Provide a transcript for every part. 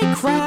I crap.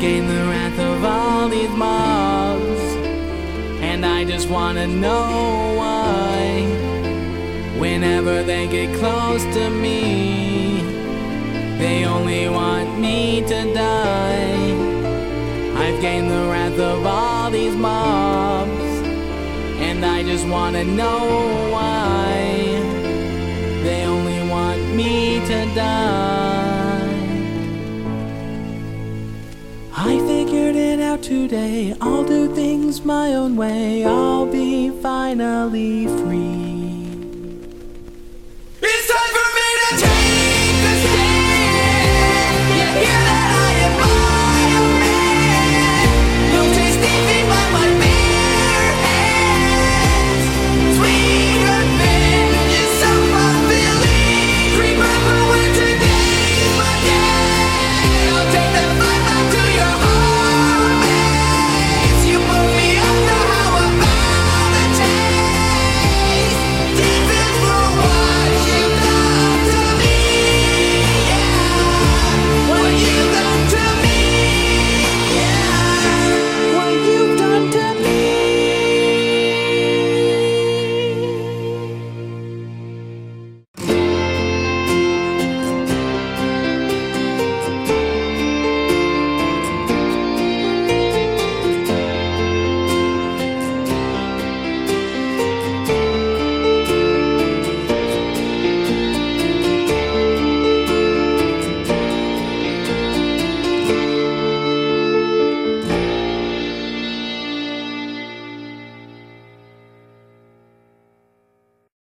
gained the wrath of all these mobs. And I just wanna know why. Whenever they get close to me, they only want me to die. I've gained the wrath of all these mobs. And I just wanna know why. They only want me to die. I figured it out today. I'll do things my own way. I'll be finally free. It's time for me to take the stand. You hear